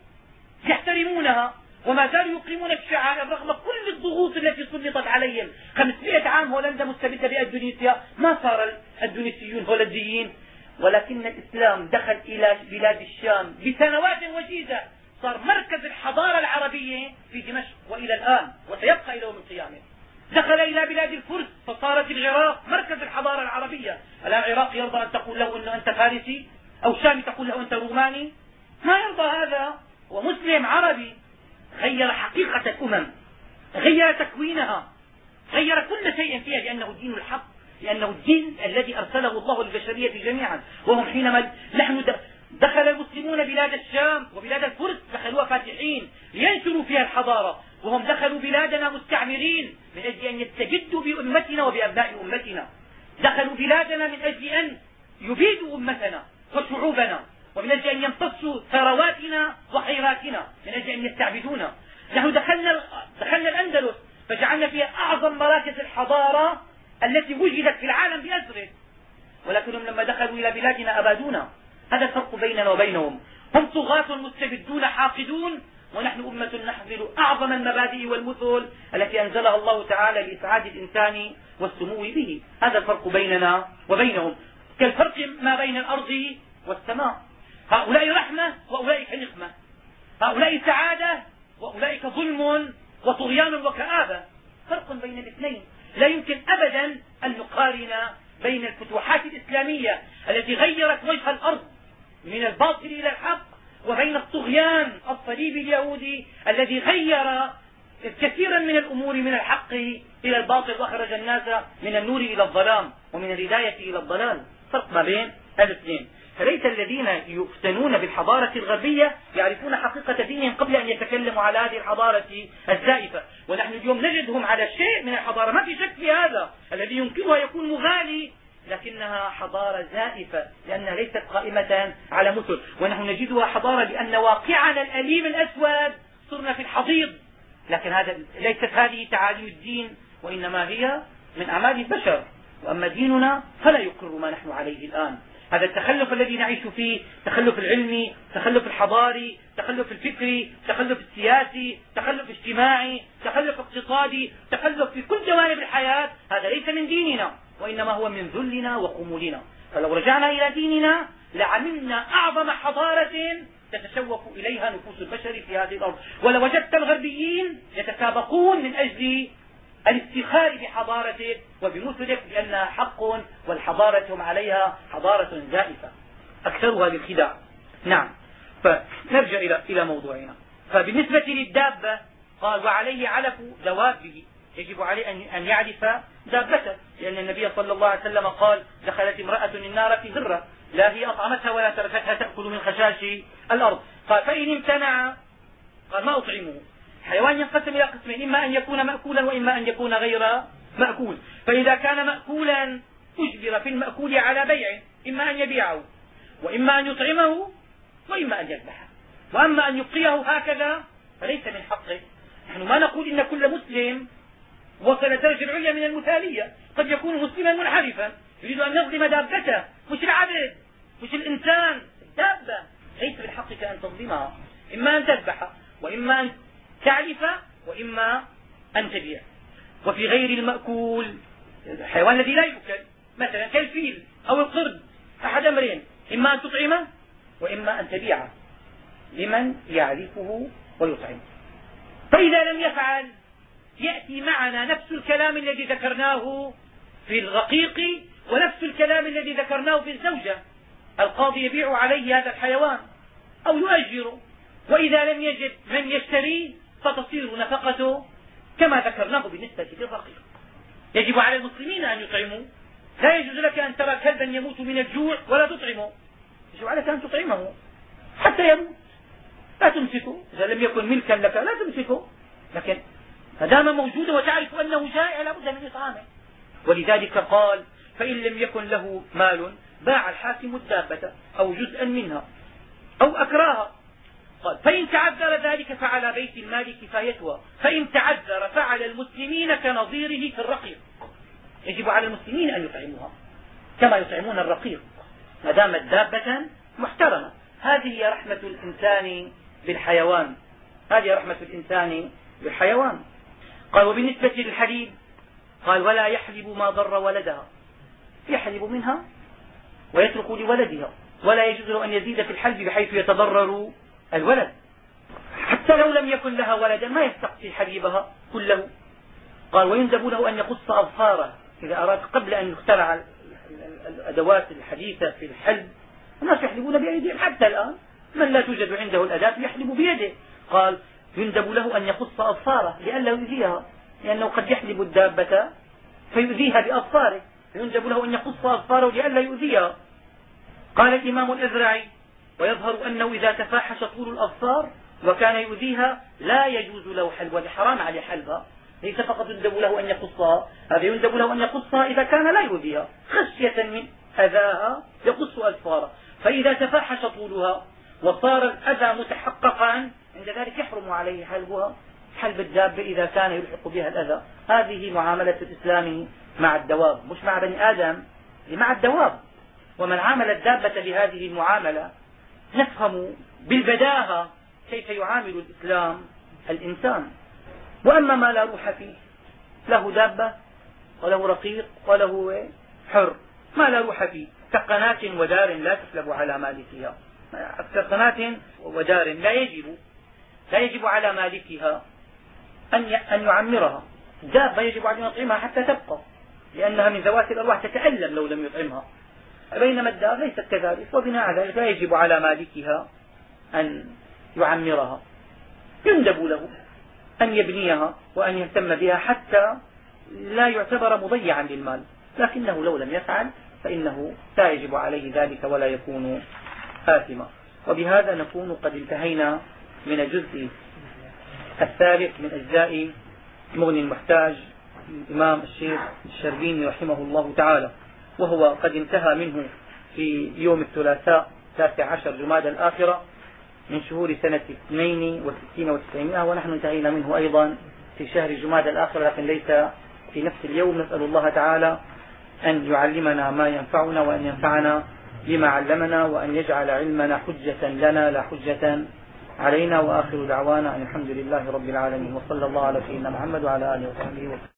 يحترمونها وما زالوا يقيمون الشعائر رغم كل الضغوط التي سلطت عليهم. 500 عام هولندا مستبدة بإندونيسيا. ما صار الاندونيسيون هولنديين؟ ولكن الإسلام دخل إلى بلاد الشام بسنوات وجيزة. صار مركز الحضارة العربية في دمشق وإلى الآن وسيبقى إلى يوم القيامة. دخل إلى بلاد الفرس فصارت العراق مركز الحضارة العربية. الآن العراق يرضى أن تقول له أنه أنت فارسي؟ أو شامي تقول له أنت روماني؟ ما يرضى هذا. ومسلم عربي. غير حقيقة الأمم. غير تكوينها. غير كل شيء فيها لأنه دين الحق. لأنه الدين الذي أرسله الله للبشرية جميعا. وهم حينما نحن دخل المسلمون بلاد الشام وبلاد الفرس دخلوها فاتحين لينشروا فيها الحضارة. وهم دخلوا بلادنا مستعمرين من أجل أن يستجدوا بأمتنا وبأبناء أمتنا. دخلوا بلادنا من أجل أن يبيدوا أمتنا وشعوبنا. ومن أجل أن يمتصوا ثرواتنا وخيراتنا من أجل أن يستعبدونا. نحن دخلنا, دخلنا الأندلس فجعلنا فيها أعظم مراكز الحضارة التي وجدت في العالم بأسره ولكنهم لما دخلوا إلى بلادنا أبادونا. هذا الفرق بيننا وبينهم. هم طغاة مستبدون حاقدون ونحن أمة نحمل أعظم المبادئ والمثل التي أنزلها الله تعالى لإسعاد الإنسان والسمو به. هذا الفرق بيننا وبينهم. كالفرق ما بين الأرض والسماء. هؤلاء رحمة وأولئك نقمة هؤلاء سعادة وأولئك ظلم وطغيان وكآبة. فرق بين الاثنين. لا يمكن أبدا أن نقارن بين الفتوحات الإسلامية التي غيرت وجه الأرض من الباطل إلى الحق وبين الطغيان الصليبي اليهودي الذي غير كثيرا من الأمور من الحق إلى الباطل وأخرج الناس من النور إلى الظلام ومن الهداية إلى الضلال. فرق ما بين الاثنين فليس الذين يفتنون بالحضارة الغربية يعرفون حقيقة دينهم قبل أن يتكلموا على هذه الحضارة الزائفة. ونحن اليوم نجدهم على شيء من الحضارة. ما في شك في هذا. الذي ينكرها يكون مغالي. لكنها حضارة زائفة لأنها ليست قائمة على مثل ونحن نجدها حضارة لأن واقعنا الأليم الأسود. صرنا في الحضيض. لكن هذا ليست هذه تعاليم الدين وإنما هي من أعمال البشر. وأما ديننا فلا يقر ما نحن عليه الآن. هذا التخلف الذي نعيش فيه تخلف العلمي تخلف الحضاري تخلف الفكري تخلف السياسي تخلف اجتماعي تخلف اقتصادي تخلف في كل جوانب الحياة. هذا ليس من ديننا وإنما هو من ذلنا وخمولنا فلو رجعنا إلى ديننا لعملنا أعظم حضارة تتشوق إليها نفوس البشر في هذه الأرض. ولوجدت الغربيين يتسابقون من أجل الافتخار بحضارته وبمثلك بأنها حق والحضارة هم عليها حضارة زائفة أكثرها للخداع نعم. فنرجع إلى إلى موضوعنا. فبالنسبة للدابة قال وعليه علف دوابه يجب عليه أن يعرف دابته لأن النبي صلى الله عليه وسلم قال دخلت امرأة النار في ذرة لا هي أطعمتها ولا تركتها تأكل من خشاش الأرض. قال فإن امتنع قال ما أطعمه؟ حيوان ينقسم إلى قسمين إما أن يكون مأكولا وإما أن يكون غير مأكول. فإذا كان مأكولا أجبر في المأكول على بيعه إما أن يبيعه وإما أن يطعمه وإما أن يذبحه. وأما أن يبقيه هكذا فليس من حقه. نحن ما نقول إن كل مسلم وصل الدرجة العليا من المثالية. قد يكون مسلما منحرفا. يريد أن يظلم دابته مش العبد مش الإنسان الدابة ليس بالحق أن تظلمها. إما أن تذبح وإما أن تعرف وإما أن تبيع. وفي غير المأكول الحيوان الذي لا يؤكل مثلا كالفيل أو القرد أحد أمرين إما أن تطعمه وإما أن تبيعه لمن يعرفه ويطعمه فإذا لم يفعل يأتي معنا نفس الكلام الذي ذكرناه في الرقيق ونفس الكلام الذي ذكرناه في الزوجة. القاضي يبيع عليه هذا الحيوان أو يؤجره. وإذا لم يجد من يشتريه فتصير نفقته كما ذكرناه بالنسبة للرقيق. يجب على المسلمين أن يطعموا. لا يجوز لك أن ترى كلبا يموت من الجوع ولا تطعمه. يجب عليك أن تطعمه حتى يموت. لا تمسكه. إذا لم يكن ملكا لك لا تمسكه. لكن ما دام موجودا وتعرف أنه جائع لا بد من إطعامه. ولذلك قال فإن لم يكن له مال باع الحاكم الدابة أو جزءا منها أو أكراها. قال فإن تعذر ذلك فعلى بيت المال كفايتها فإن تعذر فعلى المسلمين كنظيره في الرقيق. يجب على المسلمين أن يطعموها كما يطعمون الرقيق ما دامت دابة محترمة. هذه هي رحمة الإنسان بالحيوان. هذه رحمة الإنسان بالحيوان. قال وبالنسبة للحليب قال ولا يحلب ما ضر ولدها. يحلب منها ويترك لولدها. ولا يجوز له أن يزيد في الحلب بحيث يتضرر الولد. حتى لو لم يكن لها ولدا ما يستقصي حليبها كله. قال ويندب له أن يقص أظفاره. إذا أراد قبل أن يخترع الأدوات الحديثة في الحلب. الناس يحلبون بأيديهم. حتى الآن من لا توجد عنده الأداة يحلب بيده. قال يندب له أن يقص أظفاره لئلا يؤذيها. لأنه قد يحلب الدابة فيؤذيها بأظفاره. فيندب له أن يقص أظفاره لئلا يؤذيها. قال الإمام الأزرعي ويظهر أنه إذا تفاحش طول الأظفار وكان يؤذيها لا يجوز له حلبها حرام عليه حلبها ليس فقط يندب له أن يقصها هذا يندب له أن يقصها إذا كان لا يؤذيها. خشية من أذاها يقص أظفارها فإذا تفاحش طولها وصار الأذى متحققا عند ذلك يحرم عليه حلبها. حلب الدابة إذا كان يلحق بها الأذى. هذه معاملة الإسلام مع الدواب مش مع بني آدم مع الدواب. ومن عامل الدابة بهذه المعاملة نفهم بالبداهة كيف يعامل الإسلام الإنسان. وأما ما لا روح فيه له دابة وله رقيق وله حر ما لا روح فيه. كقناة ودار لا تسلب على مالكها كقناة ودار لا يجب لا يجب على مالكها أن أن يعمرها. دابة يجب أن يطعمها حتى تبقى لأنها من ذوات الأرواح تتألم لو لم يطعمها. بينما الدار ليست كذلك وبناء على ذلك لا يجب على مالكها أن يعمرها. يندب له أن يبنيها وأن يهتم بها حتى لا يعتبر مضيعا للمال. لكنه لو لم يفعل فإنه لا يجب عليه ذلك ولا يكون آثما. وبهذا نكون قد انتهينا من الجزء الثالث من أجزاء مغني المحتاج الإمام الشيخ الشربيني رحمه الله تعالى. وهو قد انتهى منه في يوم الثلاثاء تاسع عشر جماد الآخرة من شهور سنة اثنين وستين وتسعمائة ونحن انتهينا منه أيضا في شهر جماد الآخرة لكن ليس في نفس اليوم. نسأل الله تعالى أن يعلمنا ما ينفعنا وأن ينفعنا بما علمنا وأن يجعل علمنا حجة لنا لا حجة علينا. وآخر دعوانا أن الحمد لله رب العالمين وصلى الله على سيدنا محمد وعلى آله وصحبه وسلم.